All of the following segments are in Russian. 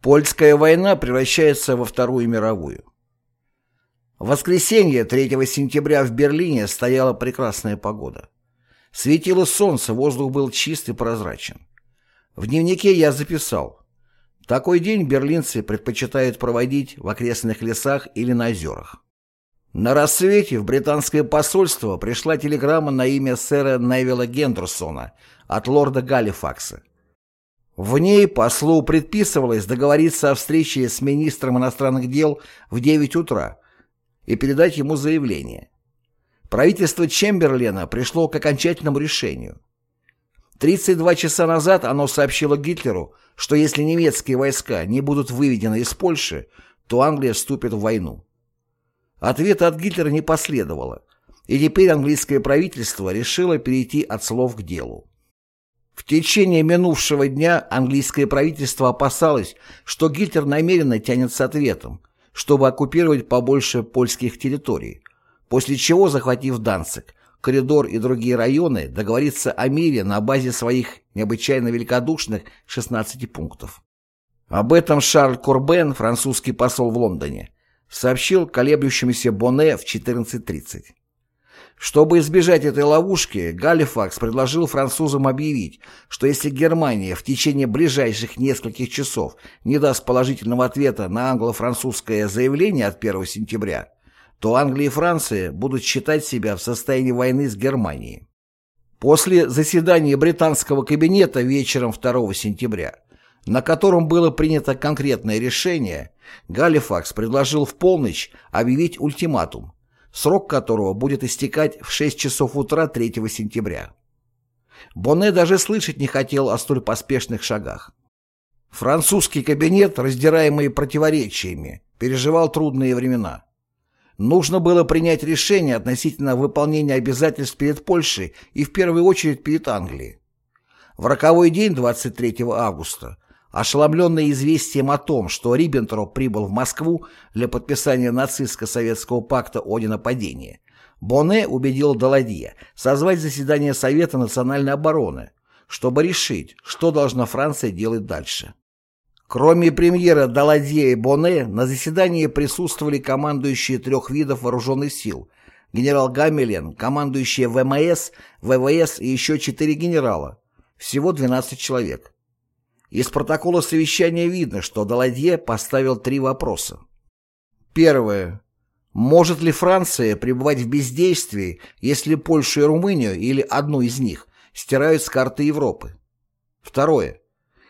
Польская война превращается во Вторую мировую. В воскресенье 3 сентября в Берлине стояла прекрасная погода. Светило солнце, воздух был чист и прозрачен. В дневнике я записал. Такой день берлинцы предпочитают проводить в окрестных лесах или на озерах. На рассвете в британское посольство пришла телеграмма на имя сэра Невилла Гендерсона от лорда Галифакса. В ней послу предписывалось договориться о встрече с министром иностранных дел в 9 утра и передать ему заявление. Правительство Чемберлена пришло к окончательному решению. 32 часа назад оно сообщило Гитлеру, что если немецкие войска не будут выведены из Польши, то Англия вступит в войну. Ответа от Гитлера не последовало, и теперь английское правительство решило перейти от слов к делу. В течение минувшего дня английское правительство опасалось, что Гитлер намеренно тянет с ответом, чтобы оккупировать побольше польских территорий, после чего, захватив Данцик, коридор и другие районы, договориться о мире на базе своих необычайно великодушных 16 пунктов. Об этом Шарль Корбен, французский посол в Лондоне, сообщил колеблющемуся Боне в 14.30. Чтобы избежать этой ловушки, Галифакс предложил французам объявить, что если Германия в течение ближайших нескольких часов не даст положительного ответа на англо-французское заявление от 1 сентября, то Англия и Франция будут считать себя в состоянии войны с Германией. После заседания британского кабинета вечером 2 сентября, на котором было принято конкретное решение, Галифакс предложил в полночь объявить ультиматум, срок которого будет истекать в 6 часов утра 3 сентября. Бонне даже слышать не хотел о столь поспешных шагах. Французский кабинет, раздираемый противоречиями, переживал трудные времена. Нужно было принять решение относительно выполнения обязательств перед Польшей и в первую очередь перед Англией. В роковой день 23 августа Ошеломленный известием о том, что Риббентроп прибыл в Москву для подписания нацистско-советского пакта о ненападении, Боне убедил Даладье созвать заседание Совета национальной обороны, чтобы решить, что должна Франция делать дальше. Кроме премьера Даладье и Боне, на заседании присутствовали командующие трех видов вооруженных сил, генерал Гамелен, командующие ВМС, ВВС и еще четыре генерала, всего 12 человек. Из протокола совещания видно, что Даладье поставил три вопроса. Первое. Может ли Франция пребывать в бездействии, если Польшу и Румынию или одну из них стирают с карты Европы? Второе.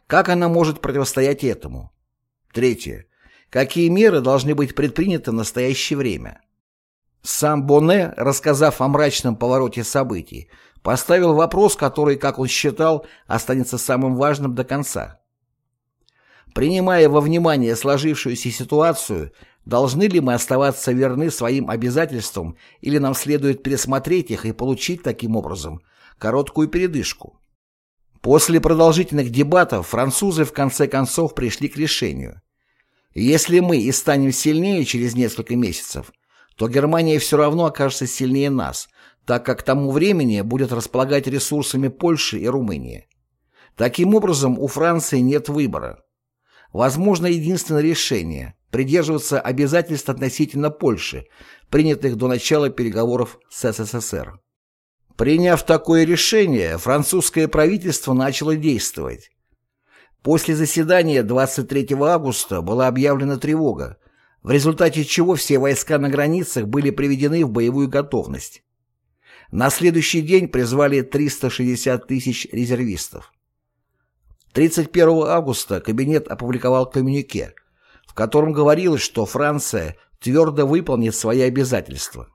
Как она может противостоять этому? Третье. Какие меры должны быть предприняты в настоящее время? Сам Боне, рассказав о мрачном повороте событий, поставил вопрос, который, как он считал, останется самым важным до конца. Принимая во внимание сложившуюся ситуацию, должны ли мы оставаться верны своим обязательствам или нам следует пересмотреть их и получить таким образом короткую передышку? После продолжительных дебатов французы в конце концов пришли к решению. Если мы и станем сильнее через несколько месяцев, то Германия все равно окажется сильнее нас, так как к тому времени будет располагать ресурсами Польши и Румынии. Таким образом, у Франции нет выбора. Возможно единственное решение – придерживаться обязательств относительно Польши, принятых до начала переговоров с СССР. Приняв такое решение, французское правительство начало действовать. После заседания 23 августа была объявлена тревога, в результате чего все войска на границах были приведены в боевую готовность. На следующий день призвали 360 тысяч резервистов. 31 августа кабинет опубликовал коммюнике, в котором говорилось, что Франция твердо выполнит свои обязательства.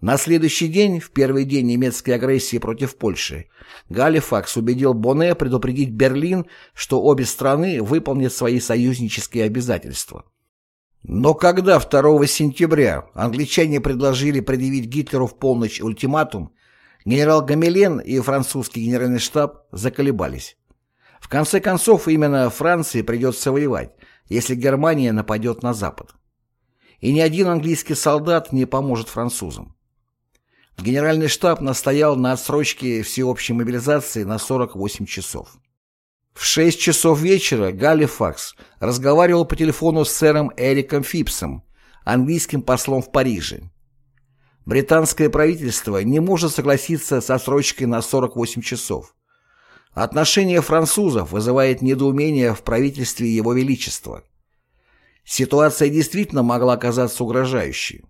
На следующий день, в первый день немецкой агрессии против Польши, Галифакс убедил Боне предупредить Берлин, что обе страны выполнят свои союзнические обязательства. Но когда 2 сентября англичане предложили предъявить Гитлеру в полночь ультиматум, генерал Гамелен и французский генеральный штаб заколебались. В конце концов, именно Франции придется воевать, если Германия нападет на Запад. И ни один английский солдат не поможет французам. Генеральный штаб настоял на отсрочке всеобщей мобилизации на 48 часов. В 6 часов вечера Галифакс разговаривал по телефону с сэром Эриком Фипсом, английским послом в Париже. Британское правительство не может согласиться со срочкой на 48 часов. Отношение французов вызывает недоумение в правительстве Его Величества. Ситуация действительно могла оказаться угрожающей.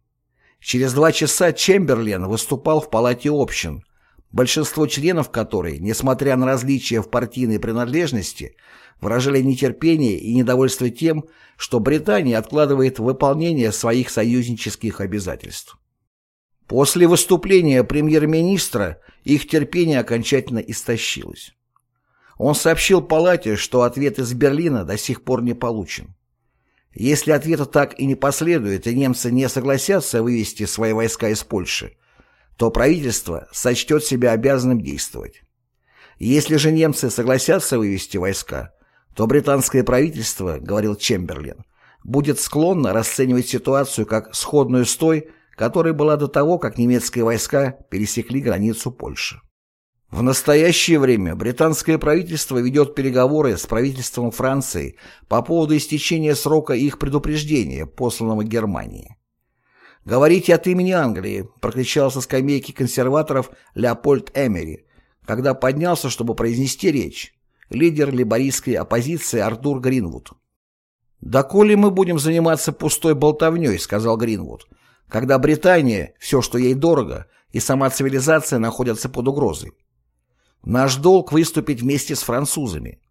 Через два часа Чемберлен выступал в Палате общин, большинство членов которой, несмотря на различия в партийной принадлежности, выражали нетерпение и недовольство тем, что Британия откладывает выполнение своих союзнических обязательств. После выступления премьер-министра их терпение окончательно истощилось. Он сообщил Палате, что ответ из Берлина до сих пор не получен. Если ответа так и не последует, и немцы не согласятся вывести свои войска из Польши, то правительство сочтет себя обязанным действовать. Если же немцы согласятся вывести войска, то британское правительство, говорил Чемберлен, будет склонно расценивать ситуацию как сходную с той, которая была до того, как немецкие войска пересекли границу Польши. В настоящее время британское правительство ведет переговоры с правительством Франции по поводу истечения срока их предупреждения, посланного Германии. «Говорите от имени Англии», – прокричал со скамейки консерваторов Леопольд Эмери, когда поднялся, чтобы произнести речь, лидер либористской оппозиции Артур Гринвуд. «Доколе мы будем заниматься пустой болтовней», – сказал Гринвуд, – «когда Британия, все, что ей дорого, и сама цивилизация находятся под угрозой. Наш долг выступить вместе с французами.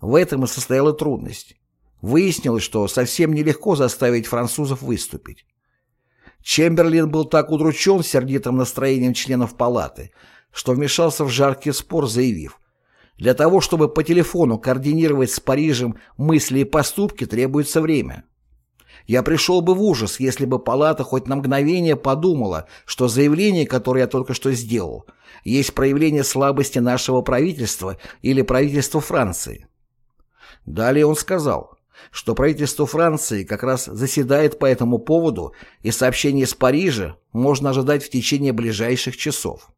В этом и состояла трудность. Выяснилось, что совсем нелегко заставить французов выступить. Чемберлин был так удручен сердитым настроением членов палаты, что вмешался в жаркий спор, заявив, «Для того, чтобы по телефону координировать с Парижем мысли и поступки, требуется время». Я пришел бы в ужас, если бы палата хоть на мгновение подумала, что заявление, которое я только что сделал, есть проявление слабости нашего правительства или правительства Франции. Далее он сказал, что правительство Франции как раз заседает по этому поводу, и сообщение из Парижа можно ожидать в течение ближайших часов.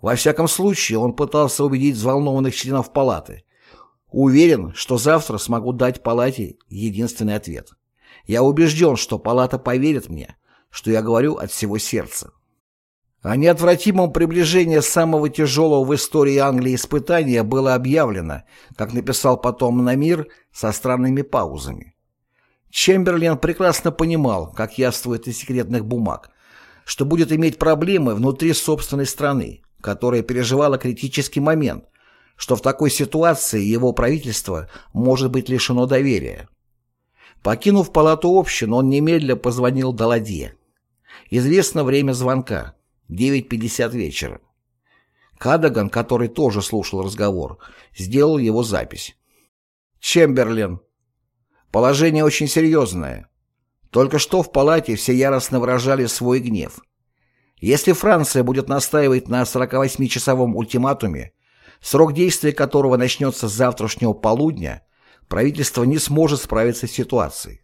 Во всяком случае, он пытался убедить взволнованных членов палаты. Уверен, что завтра смогу дать палате единственный ответ. Я убежден, что палата поверит мне, что я говорю от всего сердца. О неотвратимом приближении самого тяжелого в истории Англии испытания было объявлено, как написал потом Намир, со странными паузами. Чемберлен прекрасно понимал, как яствует из секретных бумаг, что будет иметь проблемы внутри собственной страны, которая переживала критический момент, что в такой ситуации его правительство может быть лишено доверия. Покинув палату общин, он немедля позвонил Даладье. Известно время звонка — 9.50 вечера. Кадаган, который тоже слушал разговор, сделал его запись. Чемберлен. Положение очень серьезное. Только что в палате все яростно выражали свой гнев. Если Франция будет настаивать на 48-часовом ультиматуме, срок действия которого начнется с завтрашнего полудня, правительство не сможет справиться с ситуацией.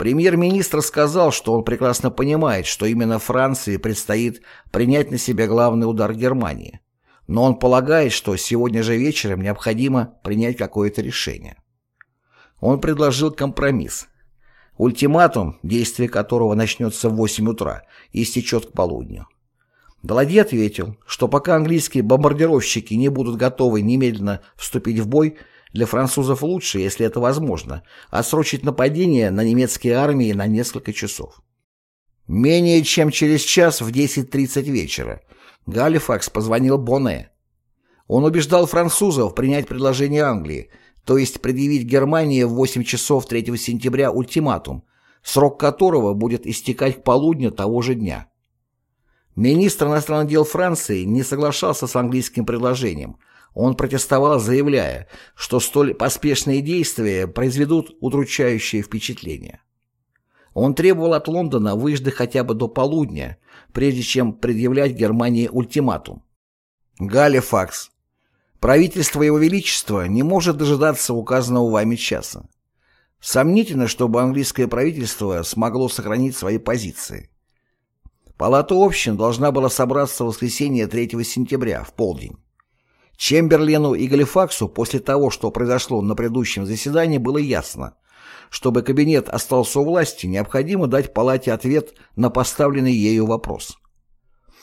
Премьер-министр сказал, что он прекрасно понимает, что именно Франции предстоит принять на себя главный удар Германии, но он полагает, что сегодня же вечером необходимо принять какое-то решение. Он предложил компромисс. Ультиматум, действие которого начнется в 8 утра и истечет к полудню. Далади ответил, что пока английские бомбардировщики не будут готовы немедленно вступить в бой, для французов лучше, если это возможно, отсрочить нападение на немецкие армии на несколько часов. Менее чем через час в 10.30 вечера Галифакс позвонил Боне. Он убеждал французов принять предложение Англии, то есть предъявить Германии в 8 часов 3 сентября ультиматум, срок которого будет истекать к полудню того же дня. Министр иностранных дел Франции не соглашался с английским предложением – он протестовал, заявляя, что столь поспешные действия произведут удручающее впечатление. Он требовал от Лондона выждать хотя бы до полудня, прежде чем предъявлять Германии ультиматум. Галифакс. Правительство Его Величества не может дожидаться указанного вами часа. Сомнительно, чтобы английское правительство смогло сохранить свои позиции. Палата общин должна была собраться в воскресенье 3 сентября в полдень. Чемберлену и Галифаксу после того, что произошло на предыдущем заседании, было ясно. Чтобы кабинет остался у власти, необходимо дать палате ответ на поставленный ею вопрос.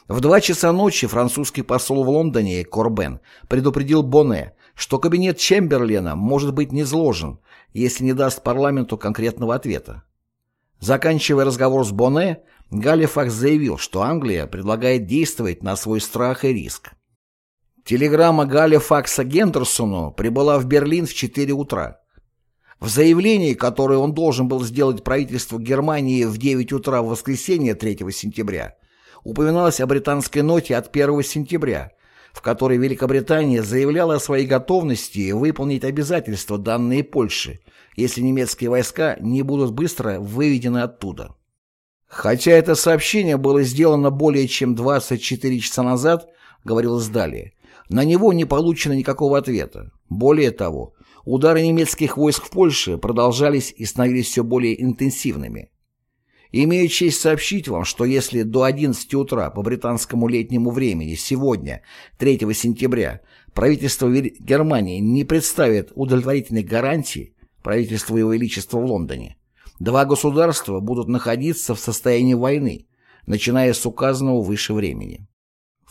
В два часа ночи французский посол в Лондоне Корбен предупредил Боне, что кабинет Чемберлена может быть низложен, если не даст парламенту конкретного ответа. Заканчивая разговор с Боне, Галифакс заявил, что Англия предлагает действовать на свой страх и риск. Телеграмма Галифакса Гендерсону прибыла в Берлин в 4 утра. В заявлении, которое он должен был сделать правительству Германии в 9 утра в воскресенье 3 сентября, упоминалось о британской ноте от 1 сентября, в которой Великобритания заявляла о своей готовности выполнить обязательства, данные Польше, если немецкие войска не будут быстро выведены оттуда. Хотя это сообщение было сделано более чем 24 часа назад, говорилось далее, на него не получено никакого ответа. Более того, удары немецких войск в Польше продолжались и становились все более интенсивными. Имею честь сообщить вам, что если до 11 утра по британскому летнему времени сегодня, 3 сентября, правительство Германии не представит удовлетворительных гарантий правительству Его Величества в Лондоне, два государства будут находиться в состоянии войны, начиная с указанного выше времени.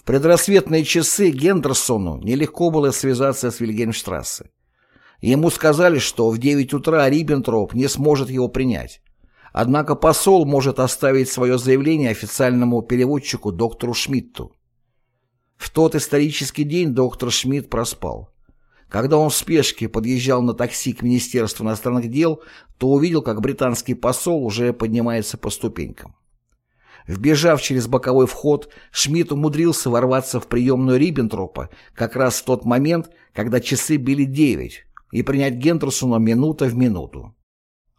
Предрассветные часы Гендерсону нелегко было связаться с Вильгельмштрассе. Ему сказали, что в 9 утра Риббентроп не сможет его принять, Однако посол может оставить свое заявление официальному переводчику доктору Шмидту. В тот исторический день доктор Шмидт проспал. Когда он в спешке подъезжал на такси к Министерству иностранных дел, то увидел, как британский посол уже поднимается по ступенькам. Вбежав через боковой вход, Шмидт умудрился ворваться в приемную Риббентропа как раз в тот момент, когда часы били девять, и принять Гендерсона минута в минуту.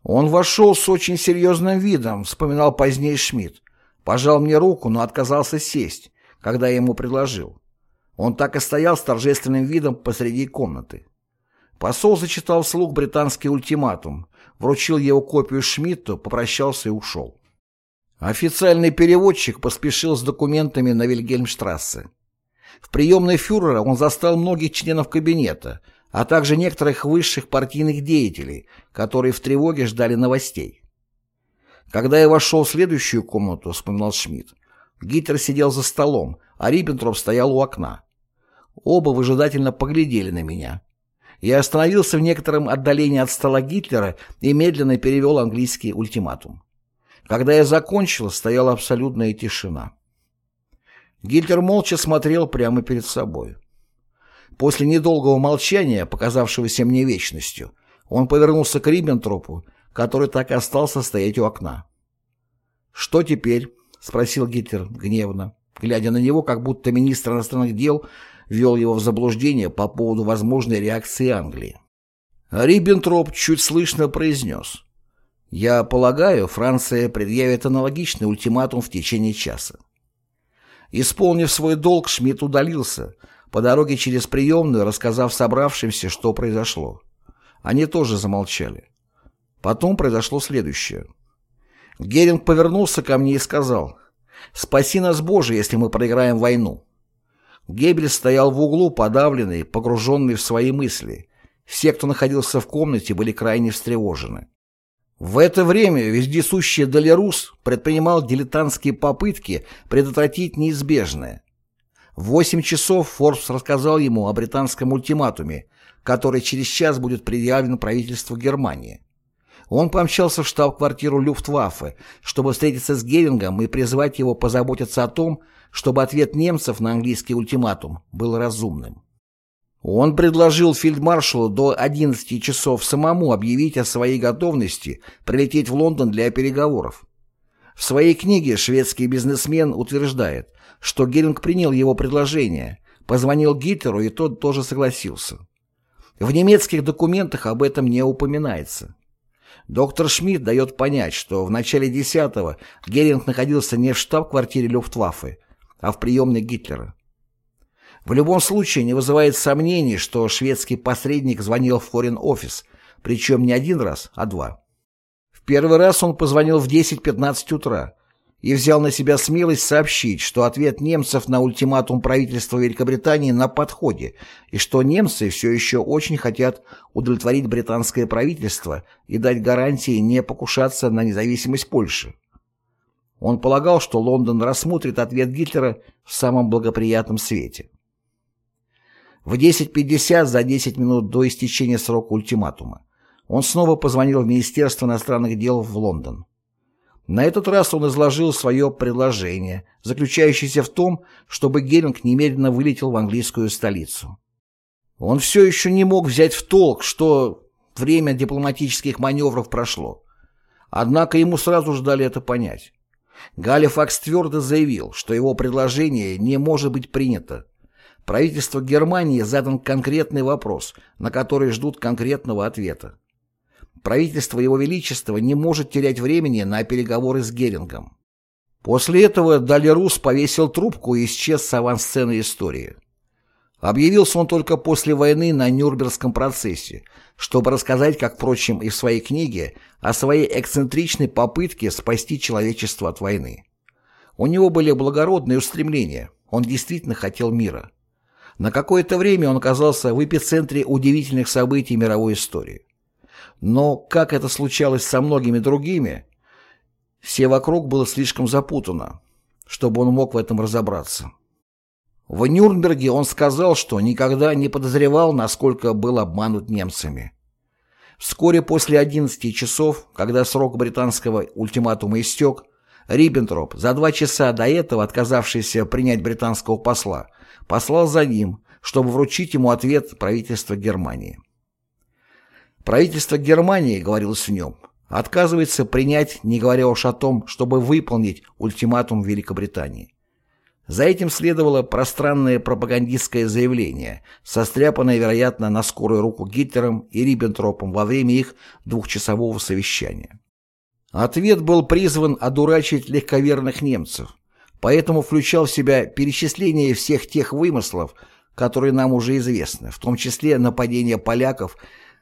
Он вошел с очень серьезным видом, вспоминал позднее Шмидт. Пожал мне руку, но отказался сесть, когда я ему предложил. Он так и стоял с торжественным видом посреди комнаты. Посол зачитал вслух британский ультиматум, вручил его копию Шмидту, попрощался и ушел. Официальный переводчик поспешил с документами на Вильгельмштрассе. В приемной фюрера он застал многих членов кабинета – а также некоторых высших партийных деятелей, которые в тревоге ждали новостей. Когда я вошел в следующую комнату, вспоминал Шмидт, Гитлер сидел за столом, а Риббентроп стоял у окна. Оба выжидательно поглядели на меня. Я остановился в некотором отдалении от стола Гитлера и медленно перевел английский ультиматум. Когда я закончил, стояла абсолютная тишина. Гитлер молча смотрел прямо перед собой. После недолгого молчания, показавшегося мне вечностью, он повернулся к Риббентропу, который так и остался стоять у окна. «Что теперь?» — спросил Гитлер гневно, глядя на него, как будто министр иностранных дел ввел его в заблуждение по поводу возможной реакции Англии. Риббентроп чуть слышно произнес. «Я полагаю, Франция предъявит аналогичный ультиматум в течение часа». Исполнив свой долг, Шмидт удалился, по дороге через приемную, рассказав собравшимся, что произошло. Они тоже замолчали. Потом произошло следующее. Геринг повернулся ко мне и сказал, «Спаси нас, Боже, если мы проиграем войну». Геббельс стоял в углу, подавленный, погруженный в свои мысли. Все, кто находился в комнате, были крайне встревожены. В это время вездесущий Долерус предпринимал дилетантские попытки предотвратить неизбежное. В 8 часов Форбс рассказал ему о британском ультиматуме, который через час будет предъявлен правительству Германии. Он помчался в штаб-квартиру Люфтваффе, чтобы встретиться с Герингом и призвать его позаботиться о том, чтобы ответ немцев на английский ультиматум был разумным. Он предложил фельдмаршалу до 11 часов самому объявить о своей готовности прилететь в Лондон для переговоров. В своей книге шведский бизнесмен утверждает, что Геринг принял его предложение, позвонил Гитлеру, и тот тоже согласился. В немецких документах об этом не упоминается. Доктор Шмидт дает понять, что в начале 10-го Геринг находился не в штаб-квартире Люфтваффе, а в приемной Гитлера. В любом случае не вызывает сомнений, что шведский посредник звонил в Office, причем не один раз, а два. В первый раз он позвонил в 10-15 утра, и взял на себя смелость сообщить, что ответ немцев на ультиматум правительства Великобритании на подходе, и что немцы все еще очень хотят удовлетворить британское правительство и дать гарантии не покушаться на независимость Польши. Он полагал, что Лондон рассмотрит ответ Гитлера в самом благоприятном свете. В 10.50 за 10 минут до истечения срока ультиматума он снова позвонил в Министерство иностранных дел в Лондон. На этот раз он изложил свое предложение, заключающееся в том, чтобы Геринг немедленно вылетел в английскую столицу. Он все еще не мог взять в толк, что время дипломатических маневров прошло. Однако ему сразу же дали это понять. Галифакс твердо заявил, что его предложение не может быть принято. Правительству Германии задан конкретный вопрос, на который ждут конкретного ответа. Правительство Его Величества не может терять времени на переговоры с Герингом. После этого Далерус повесил трубку и исчез с авансцены истории. Объявился он только после войны на Нюрнбергском процессе, чтобы рассказать, как, впрочем, и в своей книге, о своей эксцентричной попытке спасти человечество от войны. У него были благородные устремления, он действительно хотел мира. На какое-то время он оказался в эпицентре удивительных событий мировой истории. Но, как это случалось со многими другими, все вокруг было слишком запутано, чтобы он мог в этом разобраться. В Нюрнберге он сказал, что никогда не подозревал, насколько был обманут немцами. Вскоре после 11 часов, когда срок британского ультиматума истек, Риббентроп, за два часа до этого отказавшийся принять британского посла, послал за ним, чтобы вручить ему ответ правительства Германии. Правительство Германии, говорилось в нем, отказывается принять, не говоря уж о том, чтобы выполнить ультиматум Великобритании. За этим следовало пространное пропагандистское заявление, состряпанное, вероятно, на скорую руку Гитлером и Риббентропом во время их двухчасового совещания. Ответ был призван одурачить легковерных немцев, поэтому включал в себя перечисление всех тех вымыслов, которые нам уже известны, в том числе нападение поляков,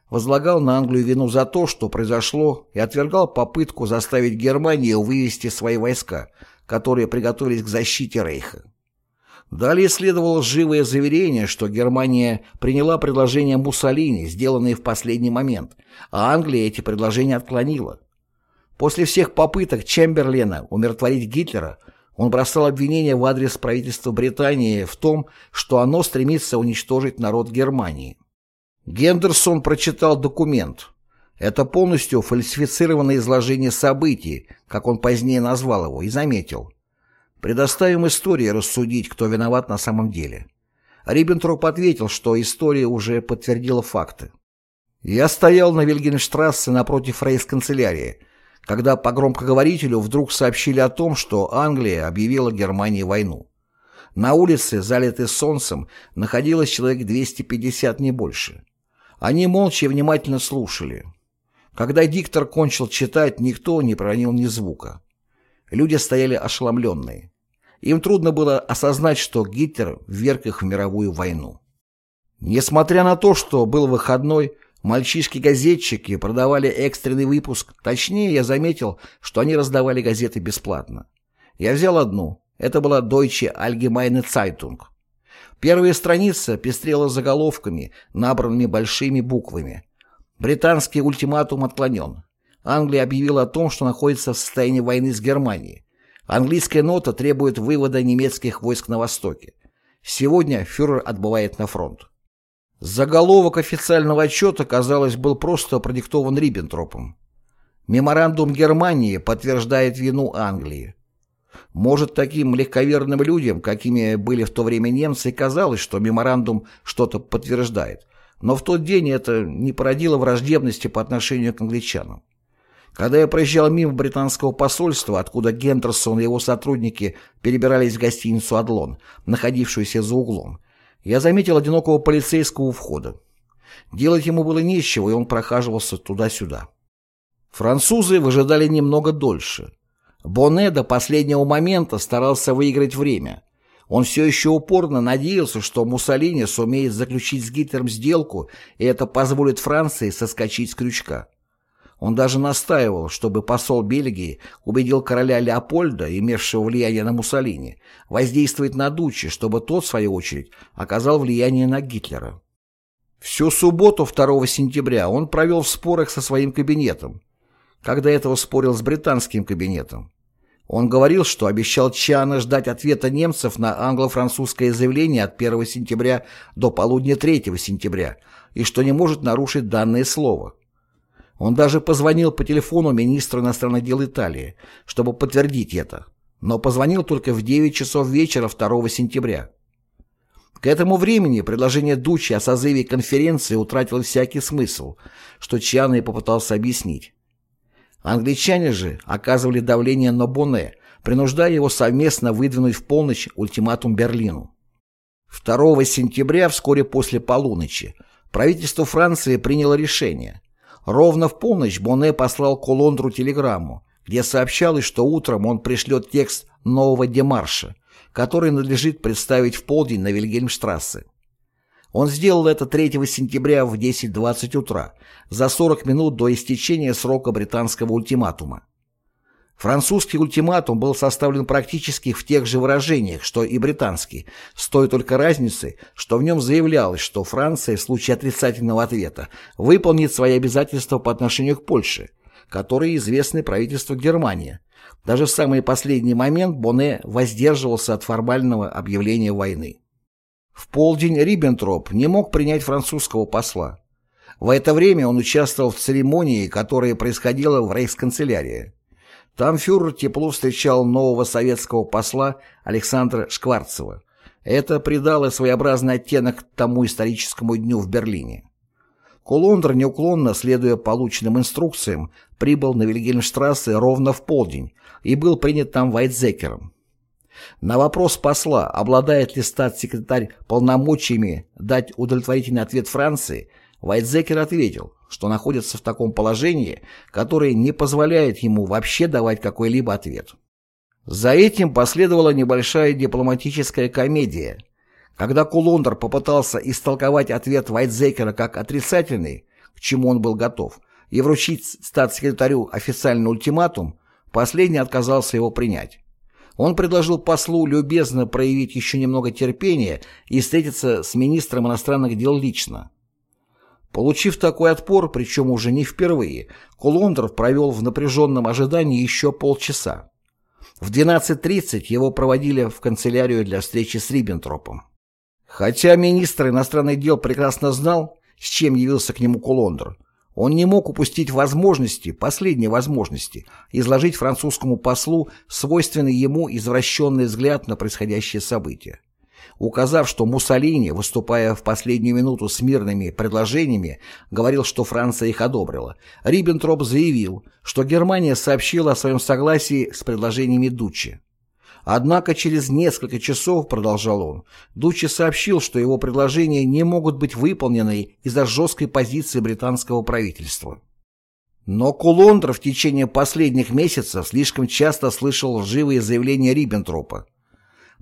возлагал на Англию вину за то, что произошло, и отвергал попытку заставить Германию вывести свои войска – которые приготовились к защите Рейха. Далее следовало живое заверение, что Германия приняла предложения Муссолини, сделанные в последний момент, а Англия эти предложения отклонила. После всех попыток Чемберлена умиротворить Гитлера, он бросал обвинения в адрес правительства Британии в том, что оно стремится уничтожить народ Германии. Гендерсон прочитал документ, это полностью фальсифицированное изложение событий, как он позднее назвал его, и заметил. Предоставим истории рассудить, кто виноват на самом деле. Риббентроп ответил, что история уже подтвердила факты. Я стоял на Вильгенштрассе напротив рейс-канцелярии, когда по громкоговорителю вдруг сообщили о том, что Англия объявила Германии войну. На улице, залитой солнцем, находилось человек 250, не больше. Они молча и внимательно слушали. Когда диктор кончил читать, никто не проронил ни звука. Люди стояли ошеломленные. Им трудно было осознать, что Гитлер вверг их в мировую войну. Несмотря на то, что был выходной, мальчишки-газетчики продавали экстренный выпуск, точнее, я заметил, что они раздавали газеты бесплатно. Я взял одну. Это была Deutsche Allgemeine Zeitung. Первая страница пестрела заголовками, набранными большими буквами. Британский ультиматум отклонен. Англия объявила о том, что находится в состоянии войны с Германией. Английская нота требует вывода немецких войск на востоке. Сегодня фюрер отбывает на фронт. Заголовок официального отчета, казалось, был просто продиктован Риббентропом. Меморандум Германии подтверждает вину Англии. Может, таким легковерным людям, какими были в то время немцы, казалось, что меморандум что-то подтверждает – но в тот день это не породило враждебности по отношению к англичанам. Когда я проезжал мимо британского посольства, откуда Гендерсон и его сотрудники перебирались в гостиницу «Адлон», находившуюся за углом, я заметил одинокого полицейского у входа. Делать ему было нечего, и он прохаживался туда-сюда. Французы выжидали немного дольше. Боне до последнего момента старался выиграть время, он все еще упорно надеялся, что Муссолини сумеет заключить с Гитлером сделку, и это позволит Франции соскочить с крючка. Он даже настаивал, чтобы посол Бельгии убедил короля Леопольда, имевшего влияние на Муссолини, воздействовать на Дуччи, чтобы тот, в свою очередь, оказал влияние на Гитлера. Всю субботу 2 сентября он провел в спорах со своим кабинетом, когда этого спорил с британским кабинетом. Он говорил, что обещал Чана ждать ответа немцев на англо-французское заявление от 1 сентября до полудня 3 сентября и что не может нарушить данное слово. Он даже позвонил по телефону министру иностранных дел Италии, чтобы подтвердить это, но позвонил только в 9 часов вечера 2 сентября. К этому времени предложение Дучи о созыве конференции утратило всякий смысл, что Чиано и попытался объяснить. Англичане же оказывали давление на Боне, принуждая его совместно выдвинуть в полночь ультиматум Берлину. 2 сентября, вскоре после полуночи, правительство Франции приняло решение – Ровно в полночь Боне послал Колондру телеграмму, где сообщалось, что утром он пришлет текст нового демарша, который надлежит представить в полдень на Вильгельмштрассе. Он сделал это 3 сентября в 10.20 утра, за 40 минут до истечения срока британского ультиматума. Французский ультиматум был составлен практически в тех же выражениях, что и британский, с той только разницей, что в нем заявлялось, что Франция в случае отрицательного ответа выполнит свои обязательства по отношению к Польше, которые известны правительству Германии. Даже в самый последний момент Боне воздерживался от формального объявления войны. В полдень Риббентроп не мог принять французского посла. В это время он участвовал в церемонии, которая происходила в рейхсканцелярии. Там фюрер тепло встречал нового советского посла Александра Шкварцева. Это придало своеобразный оттенок тому историческому дню в Берлине. Колондр, неуклонно следуя полученным инструкциям, прибыл на Вильгельмштрассе ровно в полдень и был принят там Вайтзекером. На вопрос посла, обладает ли статс-секретарь полномочиями дать удовлетворительный ответ Франции, Вайтзекер ответил, что находится в таком положении, которое не позволяет ему вообще давать какой-либо ответ. За этим последовала небольшая дипломатическая комедия. Когда Кулондер попытался истолковать ответ Вайтзекера как отрицательный, к чему он был готов, и вручить статс-секретарю официальный ультиматум, последний отказался его принять. Он предложил послу любезно проявить еще немного терпения и встретиться с министром иностранных дел лично. Получив такой отпор, причем уже не впервые, Кулондров провел в напряженном ожидании еще полчаса. В 12.30 его проводили в канцелярию для встречи с Риббентропом. Хотя министр иностранных дел прекрасно знал, с чем явился к нему Кулондр, он не мог упустить возможности, последней возможности, изложить французскому послу свойственный ему извращенный взгляд на происходящее событие указав, что Муссолини, выступая в последнюю минуту с мирными предложениями, говорил, что Франция их одобрила, Риббентроп заявил, что Германия сообщила о своем согласии с предложениями Дуччи. Однако через несколько часов, продолжал он, Дуччи сообщил, что его предложения не могут быть выполнены из-за жесткой позиции британского правительства. Но Кулондр в течение последних месяцев слишком часто слышал лживые заявления Риббентропа,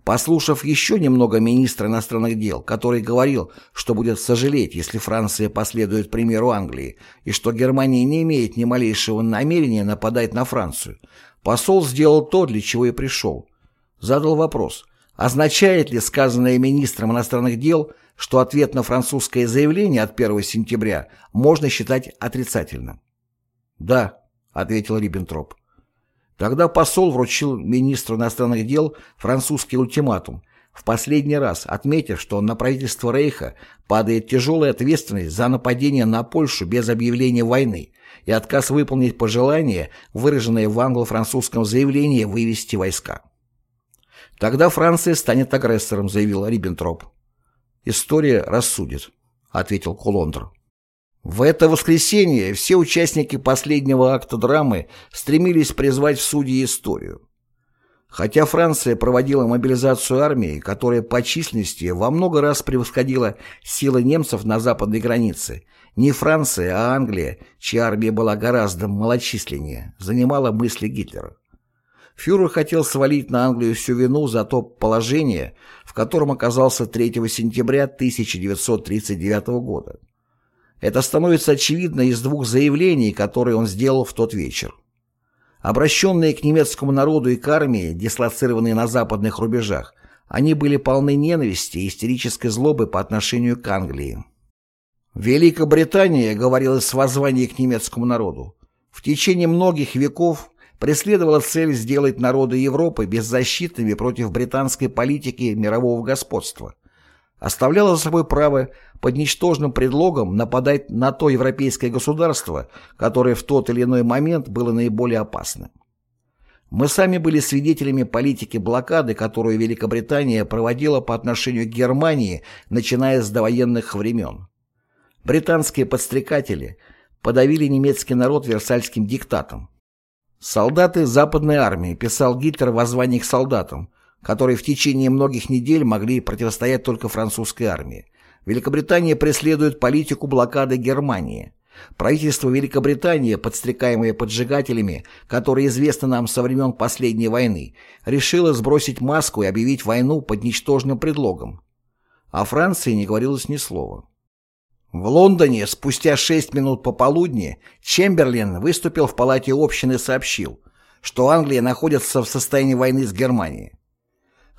Послушав еще немного министра иностранных дел, который говорил, что будет сожалеть, если Франция последует примеру Англии, и что Германия не имеет ни малейшего намерения нападать на Францию, посол сделал то, для чего и пришел. Задал вопрос, означает ли сказанное министром иностранных дел, что ответ на французское заявление от 1 сентября можно считать отрицательным? «Да», — ответил Риббентроп. Тогда посол вручил министру иностранных дел французский ультиматум, в последний раз отметив, что на правительство Рейха падает тяжелая ответственность за нападение на Польшу без объявления войны и отказ выполнить пожелание, выраженное в англо-французском заявлении вывести войска. «Тогда Франция станет агрессором», — заявил Риббентроп. «История рассудит», — ответил Кулондр. В это воскресенье все участники последнего акта драмы стремились призвать в судьи историю. Хотя Франция проводила мобилизацию армии, которая по численности во много раз превосходила силы немцев на западной границе, не Франция, а Англия, чья армия была гораздо малочисленнее, занимала мысли Гитлера. Фюрер хотел свалить на Англию всю вину за то положение, в котором оказался 3 сентября 1939 года. Это становится очевидно из двух заявлений, которые он сделал в тот вечер. Обращенные к немецкому народу и к армии, дислоцированные на западных рубежах, они были полны ненависти и истерической злобы по отношению к Англии. Великобритания, говорилось в воззвании к немецкому народу, в течение многих веков преследовала цель сделать народы Европы беззащитными против британской политики мирового господства, оставляла за собой право под ничтожным предлогом нападать на то европейское государство, которое в тот или иной момент было наиболее опасным. Мы сами были свидетелями политики блокады, которую Великобритания проводила по отношению к Германии, начиная с довоенных времен. Британские подстрекатели подавили немецкий народ версальским диктатом. «Солдаты Западной армии», писал Гитлер в воззвании к солдатам, которые в течение многих недель могли противостоять только французской армии. Великобритания преследует политику блокады Германии. Правительство Великобритании, подстрекаемое поджигателями, которые известны нам со времен последней войны, решило сбросить маску и объявить войну под ничтожным предлогом. О Франции не говорилось ни слова. В Лондоне спустя шесть минут пополудни Чемберлен выступил в палате общины и сообщил, что Англия находится в состоянии войны с Германией.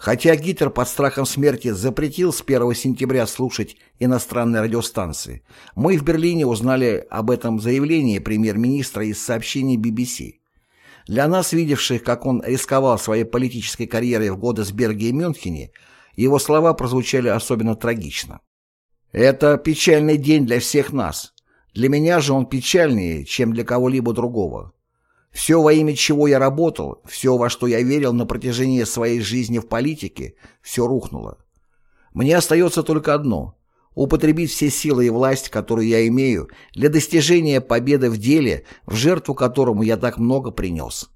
Хотя Гитлер под страхом смерти запретил с 1 сентября слушать иностранные радиостанции, мы в Берлине узнали об этом заявлении премьер-министра из сообщений BBC. Для нас, видевших, как он рисковал своей политической карьерой в Годесберге и Мюнхене, его слова прозвучали особенно трагично. «Это печальный день для всех нас. Для меня же он печальнее, чем для кого-либо другого. Все, во имя чего я работал, все, во что я верил на протяжении своей жизни в политике, все рухнуло. Мне остается только одно – употребить все силы и власть, которые я имею, для достижения победы в деле, в жертву которому я так много принес.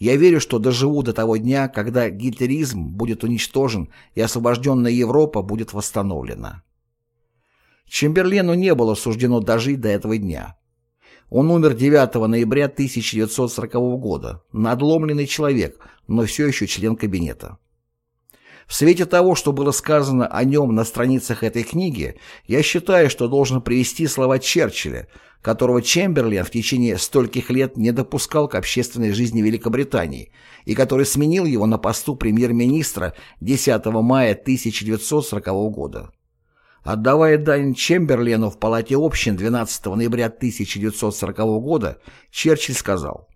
Я верю, что доживу до того дня, когда гитлеризм будет уничтожен и освобожденная Европа будет восстановлена. Чемберлену не было суждено дожить до этого дня. Он умер 9 ноября 1940 года, надломленный человек, но все еще член кабинета. В свете того, что было сказано о нем на страницах этой книги, я считаю, что должен привести слова Черчилля, которого Чемберлен в течение стольких лет не допускал к общественной жизни Великобритании и который сменил его на посту премьер-министра 10 мая 1940 года. Отдавая дань Чемберлену в Палате общин 12 ноября 1940 года, Черчилль сказал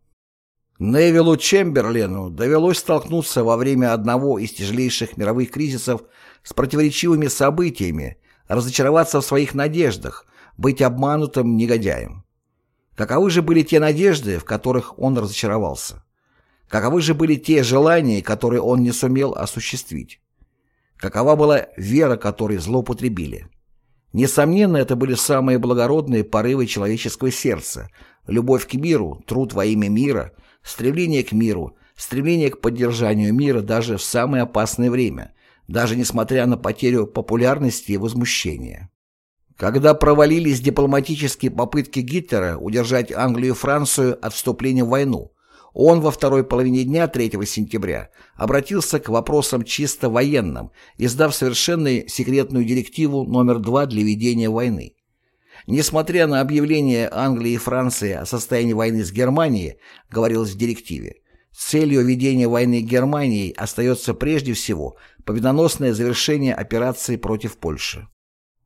«Невиллу Чемберлену довелось столкнуться во время одного из тяжелейших мировых кризисов с противоречивыми событиями, разочароваться в своих надеждах, быть обманутым негодяем. Каковы же были те надежды, в которых он разочаровался? Каковы же были те желания, которые он не сумел осуществить? Какова была вера, которой злоупотребили? Несомненно, это были самые благородные порывы человеческого сердца, любовь к миру, труд во имя мира, стремление к миру, стремление к поддержанию мира даже в самое опасное время, даже несмотря на потерю популярности и возмущения. Когда провалились дипломатические попытки Гитлера удержать Англию и Францию от вступления в войну, он во второй половине дня 3 сентября обратился к вопросам чисто военным, издав совершенно секретную директиву номер 2 для ведения войны. Несмотря на объявление Англии и Франции о состоянии войны с Германией, говорилось в директиве, целью ведения войны Германии остается прежде всего победоносное завершение операции против Польши.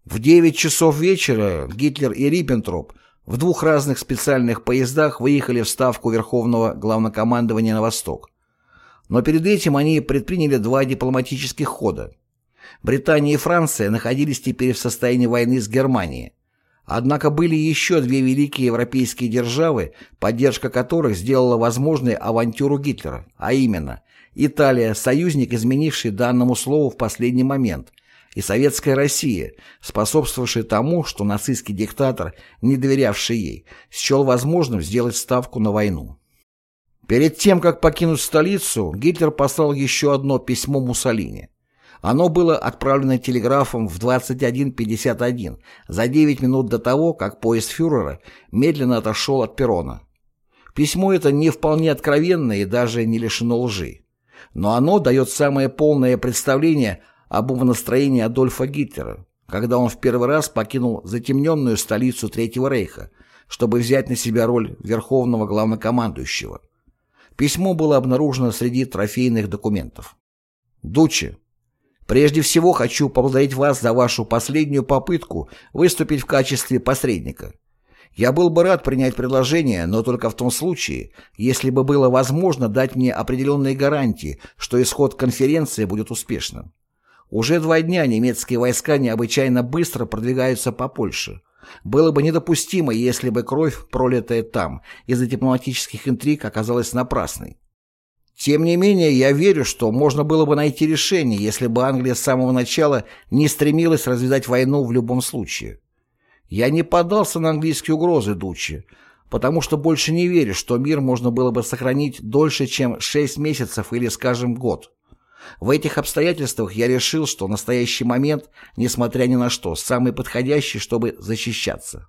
В 9 часов вечера Гитлер и Риббентроп в двух разных специальных поездах выехали в Ставку Верховного Главнокомандования на восток. Но перед этим они предприняли два дипломатических хода. Британия и Франция находились теперь в состоянии войны с Германией. Однако были еще две великие европейские державы, поддержка которых сделала возможной авантюру Гитлера, а именно Италия, союзник, изменивший данному слову в последний момент – и советская Россия, способствовавшая тому, что нацистский диктатор, не доверявший ей, счел возможным сделать ставку на войну. Перед тем, как покинуть столицу, Гитлер послал еще одно письмо Муссолини. Оно было отправлено телеграфом в 21.51, за 9 минут до того, как поезд фюрера медленно отошел от перрона. Письмо это не вполне откровенное и даже не лишено лжи. Но оно дает самое полное представление об умонастроении Адольфа Гитлера, когда он в первый раз покинул затемненную столицу Третьего Рейха, чтобы взять на себя роль верховного главнокомандующего. Письмо было обнаружено среди трофейных документов. Дуче, прежде всего хочу поблагодарить вас за вашу последнюю попытку выступить в качестве посредника. Я был бы рад принять предложение, но только в том случае, если бы было возможно дать мне определенные гарантии, что исход конференции будет успешным. Уже два дня немецкие войска необычайно быстро продвигаются по Польше. Было бы недопустимо, если бы кровь, пролитая там, из-за дипломатических интриг оказалась напрасной. Тем не менее, я верю, что можно было бы найти решение, если бы Англия с самого начала не стремилась развязать войну в любом случае. Я не поддался на английские угрозы Дучи, потому что больше не верю, что мир можно было бы сохранить дольше, чем 6 месяцев или, скажем, год. В этих обстоятельствах я решил, что настоящий момент, несмотря ни на что, самый подходящий, чтобы защищаться.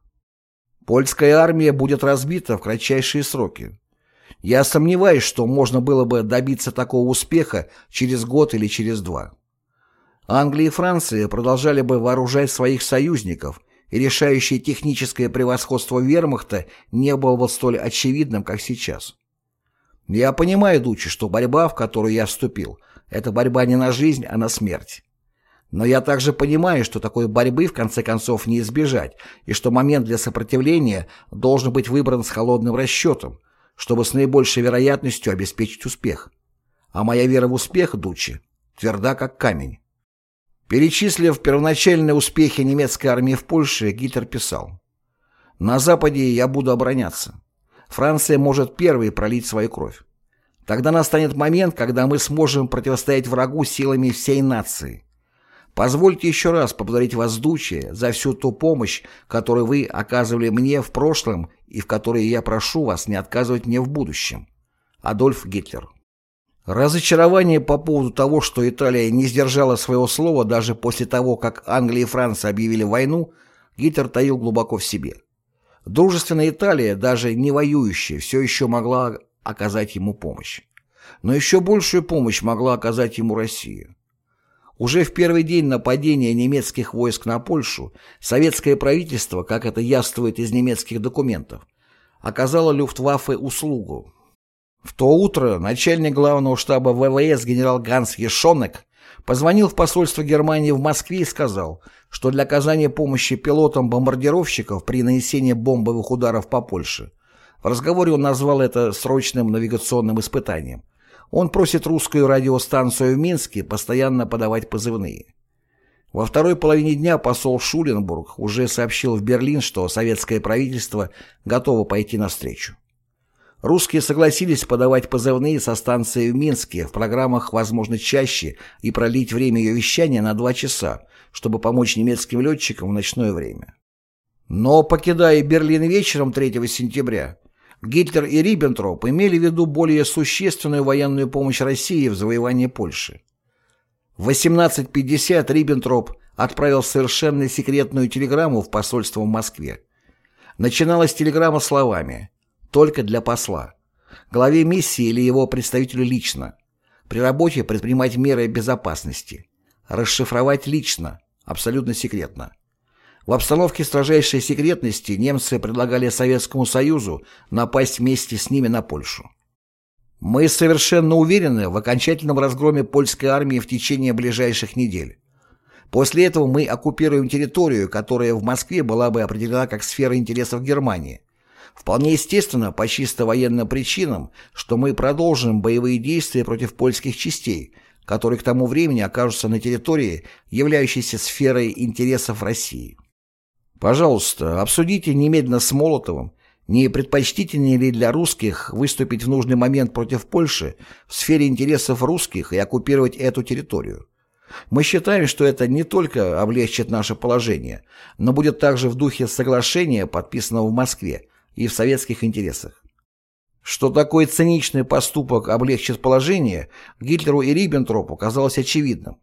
Польская армия будет разбита в кратчайшие сроки. Я сомневаюсь, что можно было бы добиться такого успеха через год или через два. Англия и Франция продолжали бы вооружать своих союзников, и решающее техническое превосходство вермахта не было бы столь очевидным, как сейчас. Я понимаю, Дучи, что борьба, в которую я вступил, это борьба не на жизнь, а на смерть. Но я также понимаю, что такой борьбы в конце концов не избежать, и что момент для сопротивления должен быть выбран с холодным расчетом, чтобы с наибольшей вероятностью обеспечить успех. А моя вера в успех, Дучи, тверда как камень. Перечислив первоначальные успехи немецкой армии в Польше, Гитлер писал «На Западе я буду обороняться. Франция может первой пролить свою кровь. Тогда настанет момент, когда мы сможем противостоять врагу силами всей нации. Позвольте еще раз поблагодарить вас, Дуче, за всю ту помощь, которую вы оказывали мне в прошлом и в которой я прошу вас не отказывать мне в будущем. Адольф Гитлер. Разочарование по поводу того, что Италия не сдержала своего слова даже после того, как Англия и Франция объявили войну, Гитлер таил глубоко в себе. Дружественная Италия, даже не воюющая, все еще могла оказать ему помощь. Но еще большую помощь могла оказать ему Россия. Уже в первый день нападения немецких войск на Польшу советское правительство, как это яствует из немецких документов, оказало Люфтваффе услугу, в то утро начальник главного штаба ВВС генерал Ганс Ешонек позвонил в посольство Германии в Москве и сказал, что для оказания помощи пилотам бомбардировщиков при нанесении бомбовых ударов по Польше в разговоре он назвал это срочным навигационным испытанием. Он просит русскую радиостанцию в Минске постоянно подавать позывные. Во второй половине дня посол Шуленбург уже сообщил в Берлин, что советское правительство готово пойти навстречу. Русские согласились подавать позывные со станции в Минске в программах «Возможно чаще» и пролить время ее вещания на два часа, чтобы помочь немецким летчикам в ночное время. Но, покидая Берлин вечером 3 сентября, Гитлер и Риббентроп имели в виду более существенную военную помощь России в завоевании Польши. В 18.50 Риббентроп отправил совершенно секретную телеграмму в посольство в Москве. Начиналась телеграмма словами только для посла, главе миссии или его представителю лично, при работе предпринимать меры безопасности, расшифровать лично, абсолютно секретно. В обстановке строжайшей секретности немцы предлагали Советскому Союзу напасть вместе с ними на Польшу. Мы совершенно уверены в окончательном разгроме польской армии в течение ближайших недель. После этого мы оккупируем территорию, которая в Москве была бы определена как сфера интересов Германии, Вполне естественно, по чисто военным причинам, что мы продолжим боевые действия против польских частей, которые к тому времени окажутся на территории, являющейся сферой интересов России. Пожалуйста, обсудите немедленно с Молотовым, не предпочтительнее ли для русских выступить в нужный момент против Польши в сфере интересов русских и оккупировать эту территорию. Мы считаем, что это не только облегчит наше положение, но будет также в духе соглашения, подписанного в Москве, и в советских интересах. Что такой циничный поступок облегчит положение, Гитлеру и Риббентропу казалось очевидным.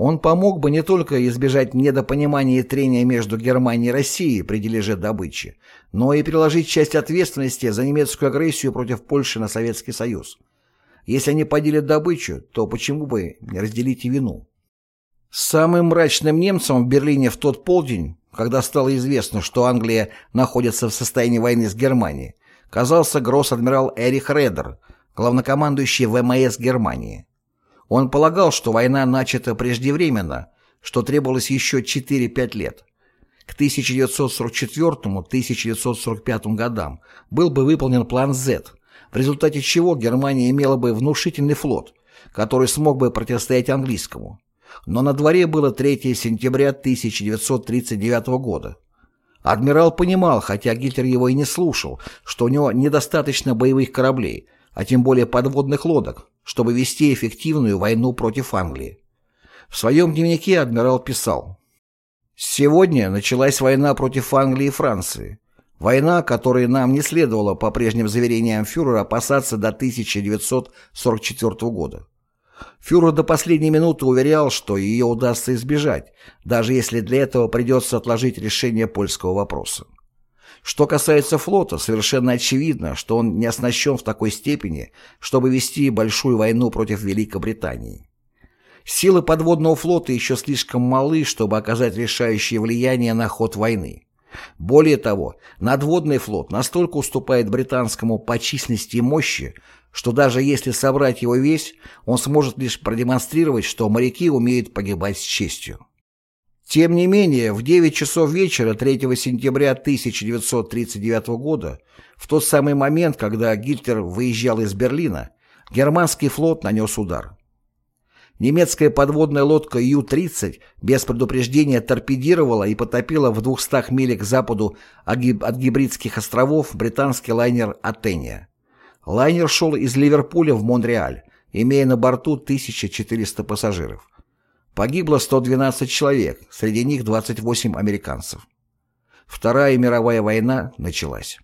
Он помог бы не только избежать недопонимания и трения между Германией и Россией при дележе добычи, но и переложить часть ответственности за немецкую агрессию против Польши на Советский Союз. Если они поделят добычу, то почему бы не разделить и вину? Самым мрачным немцем в Берлине в тот полдень, когда стало известно, что Англия находится в состоянии войны с Германией, казался гросс-адмирал Эрих Редер, главнокомандующий ВМС Германии. Он полагал, что война начата преждевременно, что требовалось еще 4-5 лет. К 1944-1945 годам был бы выполнен план Z, в результате чего Германия имела бы внушительный флот, который смог бы противостоять английскому. Но на дворе было 3 сентября 1939 года. Адмирал понимал, хотя Гитлер его и не слушал, что у него недостаточно боевых кораблей, а тем более подводных лодок, чтобы вести эффективную войну против Англии. В своем дневнике адмирал писал «Сегодня началась война против Англии и Франции. Война, которой нам не следовало, по прежним заверениям фюрера, опасаться до 1944 года. Фюрер до последней минуты уверял, что ее удастся избежать, даже если для этого придется отложить решение польского вопроса. Что касается флота, совершенно очевидно, что он не оснащен в такой степени, чтобы вести большую войну против Великобритании. Силы подводного флота еще слишком малы, чтобы оказать решающее влияние на ход войны. Более того, надводный флот настолько уступает британскому по численности и мощи, что даже если собрать его весь, он сможет лишь продемонстрировать, что моряки умеют погибать с честью. Тем не менее, в 9 часов вечера 3 сентября 1939 года, в тот самый момент, когда Гитлер выезжал из Берлина, германский флот нанес удар. Немецкая подводная лодка Ю-30 без предупреждения торпедировала и потопила в 200 милях к западу от Гибридских островов британский лайнер «Атения». Лайнер шел из Ливерпуля в Монреаль, имея на борту 1400 пассажиров. Погибло 112 человек, среди них 28 американцев. Вторая мировая война началась.